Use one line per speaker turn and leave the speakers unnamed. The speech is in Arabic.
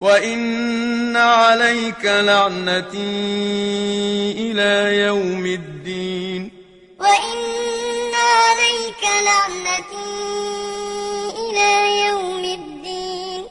وإن عليك لعنتي إلى يوم الدين
وإن عليك لعنتي